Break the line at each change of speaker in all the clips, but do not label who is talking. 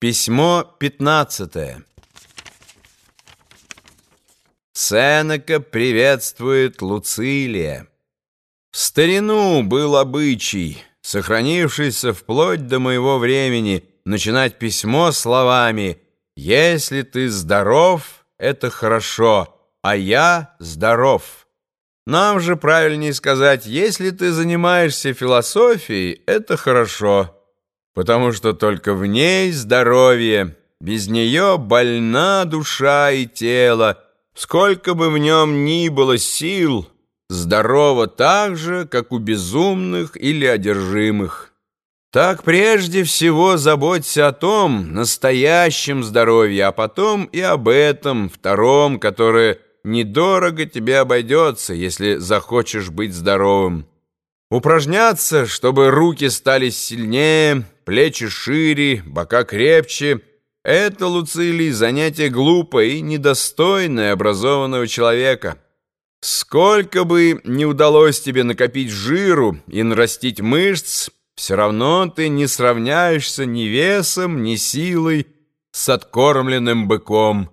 Письмо 15. Сенека приветствует Луцилия. В старину был обычай, сохранившийся вплоть до моего времени, начинать письмо словами «Если ты здоров, это хорошо, а я здоров». Нам же правильнее сказать «Если ты занимаешься философией, это хорошо» потому что только в ней здоровье, без нее больна душа и тело, сколько бы в нем ни было сил, здорово так же, как у безумных или одержимых. Так прежде всего заботься о том настоящем здоровье, а потом и об этом втором, которое недорого тебе обойдется, если захочешь быть здоровым. Упражняться, чтобы руки стали сильнее, плечи шире, бока крепче — это, Луцилий, занятие глупое и недостойное образованного человека. Сколько бы не удалось тебе накопить жиру и нарастить мышц, все равно ты не сравняешься ни весом, ни силой с откормленным быком.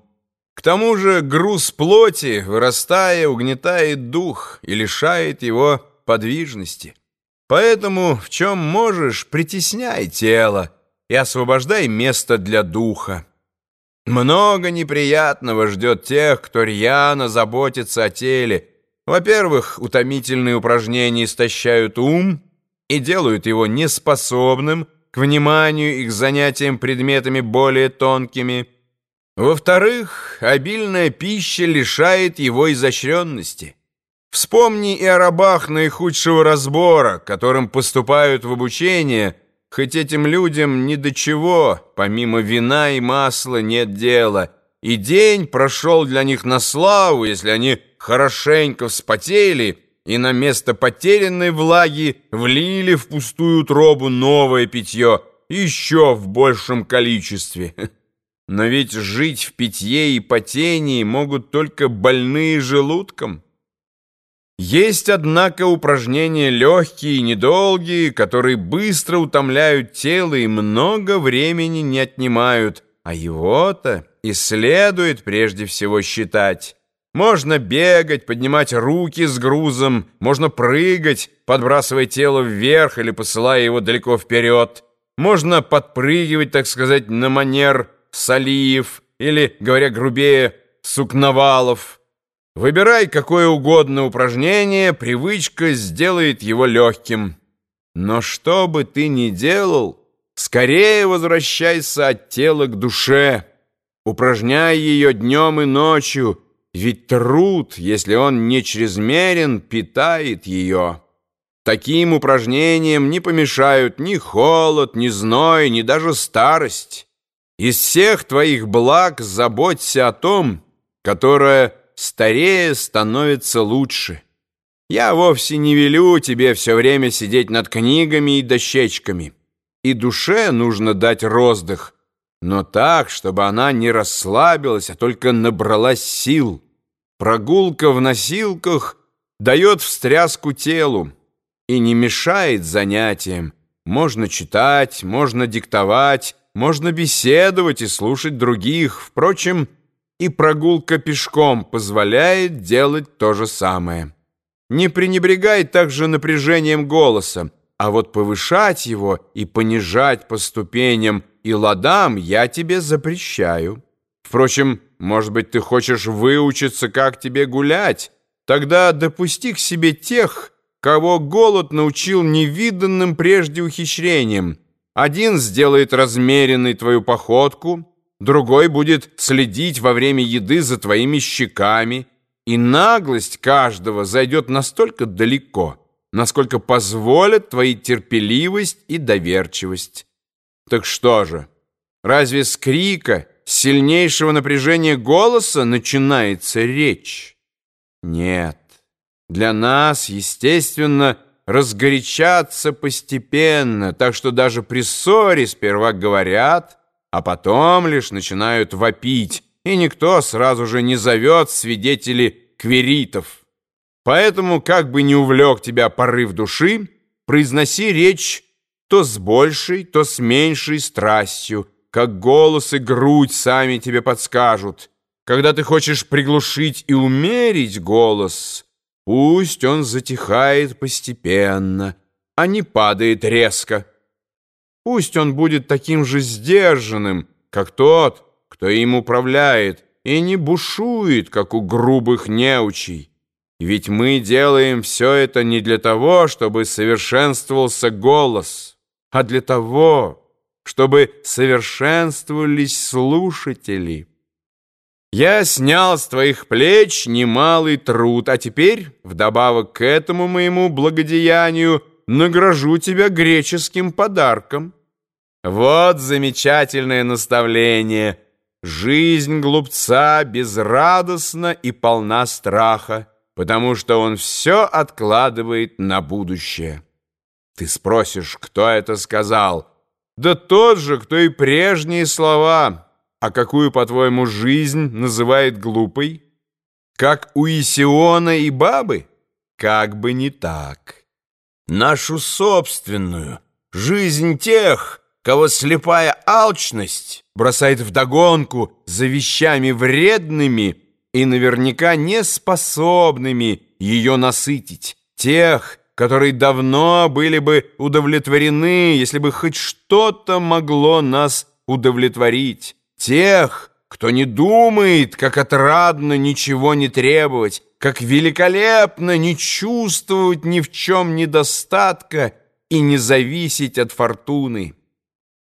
К тому же груз плоти, вырастая, угнетает дух и лишает его подвижности. Поэтому в чем можешь, притесняй тело и освобождай место для духа. Много неприятного ждет тех, кто рьяно заботится о теле. Во-первых, утомительные упражнения истощают ум и делают его неспособным к вниманию и к занятиям предметами более тонкими. Во-вторых, обильная пища лишает его изощренности. Вспомни и о рабах наихудшего разбора, которым поступают в обучение, хоть этим людям ни до чего, помимо вина и масла, нет дела, и день прошел для них на славу, если они хорошенько вспотели и на место потерянной влаги влили в пустую тробу новое питье, еще в большем количестве. Но ведь жить в питье и потении могут только больные желудком. Есть, однако, упражнения легкие и недолгие, которые быстро утомляют тело и много времени не отнимают, а его-то и следует прежде всего считать. Можно бегать, поднимать руки с грузом, можно прыгать, подбрасывая тело вверх или посылая его далеко вперед. Можно подпрыгивать, так сказать, на манер Салиев или, говоря грубее, Сукновалов. Выбирай какое угодно упражнение, привычка сделает его легким. Но что бы ты ни делал, скорее возвращайся от тела к душе. Упражняй ее днем и ночью, ведь труд, если он не чрезмерен, питает ее. Таким упражнениям не помешают ни холод, ни зной, ни даже старость. Из всех твоих благ заботься о том, которое старея становится лучше. Я вовсе не велю тебе все время сидеть над книгами и дощечками. И душе нужно дать роздых, но так, чтобы она не расслабилась, а только набралась сил. Прогулка в носилках дает встряску телу и не мешает занятиям. Можно читать, можно диктовать, можно беседовать и слушать других. Впрочем, и прогулка пешком позволяет делать то же самое. Не пренебрегай также напряжением голоса, а вот повышать его и понижать по ступеням и ладам я тебе запрещаю. Впрочем, может быть, ты хочешь выучиться, как тебе гулять? Тогда допусти к себе тех, кого голод научил невиданным прежде ухищрениям. Один сделает размеренной твою походку, другой будет следить во время еды за твоими щеками, и наглость каждого зайдет настолько далеко, насколько позволят твои терпеливость и доверчивость. Так что же, разве с крика, сильнейшего напряжения голоса начинается речь? Нет, для нас, естественно, разгорячаться постепенно, так что даже при ссоре сперва говорят – а потом лишь начинают вопить, и никто сразу же не зовет свидетелей кверитов. Поэтому, как бы не увлек тебя порыв души, произноси речь то с большей, то с меньшей страстью, как голос и грудь сами тебе подскажут. Когда ты хочешь приглушить и умерить голос, пусть он затихает постепенно, а не падает резко. Пусть он будет таким же сдержанным, как тот, кто им управляет, и не бушует, как у грубых неучей. Ведь мы делаем все это не для того, чтобы совершенствовался голос, а для того, чтобы совершенствовались слушатели. Я снял с твоих плеч немалый труд, а теперь, вдобавок к этому моему благодеянию, награжу тебя греческим подарком. Вот замечательное наставление. Жизнь глупца безрадостна и полна страха, потому что он все откладывает на будущее. Ты спросишь, кто это сказал? Да тот же, кто и прежние слова. А какую, по-твоему, жизнь называет глупой? Как у Исиона и бабы? Как бы не так. Нашу собственную, жизнь тех, кого слепая алчность бросает вдогонку за вещами вредными и наверняка неспособными ее насытить, тех, которые давно были бы удовлетворены, если бы хоть что-то могло нас удовлетворить, тех, кто не думает, как отрадно ничего не требовать, как великолепно не чувствовать ни в чем недостатка и не зависеть от фортуны.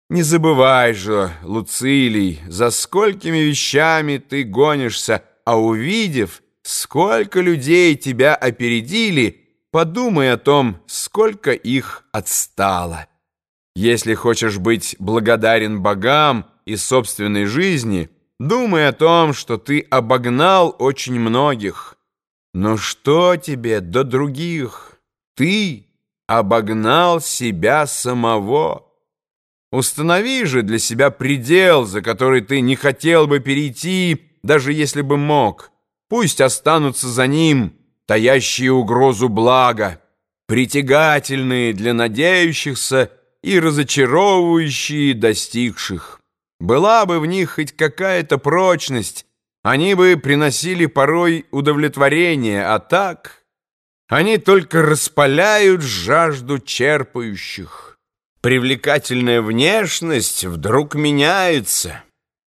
Не забывай же, Луцилий, за сколькими вещами ты гонишься, а увидев, сколько людей тебя опередили, подумай о том, сколько их отстало. Если хочешь быть благодарен богам и собственной жизни, думай о том, что ты обогнал очень многих. Но что тебе до других? Ты обогнал себя самого. Установи же для себя предел, за который ты не хотел бы перейти, даже если бы мог. Пусть останутся за ним таящие угрозу блага, притягательные для надеющихся и разочаровывающие достигших. Была бы в них хоть какая-то прочность, они бы приносили порой удовлетворение, а так они только распаляют жажду черпающих. Привлекательная внешность вдруг меняется.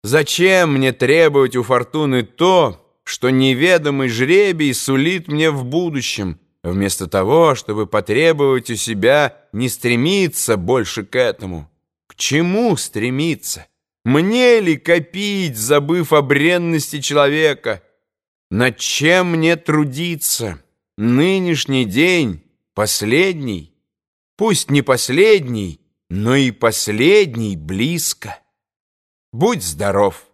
Зачем мне требовать у фортуны то, что неведомый жребий сулит мне в будущем, вместо того, чтобы потребовать у себя не стремиться больше к этому? К чему стремиться? Мне ли копить, забыв о бренности человека? Над чем мне трудиться? Нынешний день последний. Пусть не последний, но и последний близко. Будь здоров!